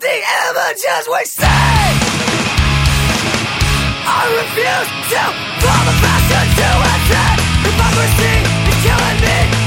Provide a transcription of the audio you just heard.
the images we see. I refuse to fall the past to it. Hypocrisy is killing me.